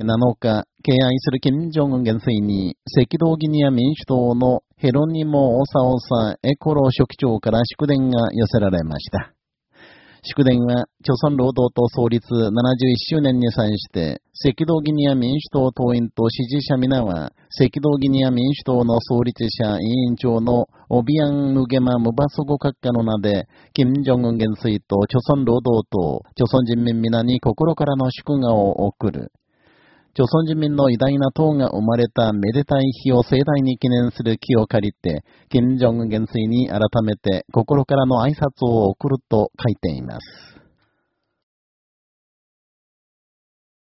7日、敬愛する金正恩元帥に、赤道ギニア民主党のヘロニモ・オサオサ・エコロ書記長から祝電が寄せられました。祝電は、朝鮮労働党創立71周年に際して、赤道ギニア民主党党員と支持者皆は、赤道ギニア民主党の創立者委員長のオビアン・ヌゲマ・ムバソゴ閣下の名で、金正恩元帥と朝鮮労働党、朝鮮人民皆に心からの祝賀を送る。朝鮮人民の偉大な党が生まれためでたい日を盛大に記念する木を借りて、金正恩元帥に改めて心からの挨拶を送ると書いています。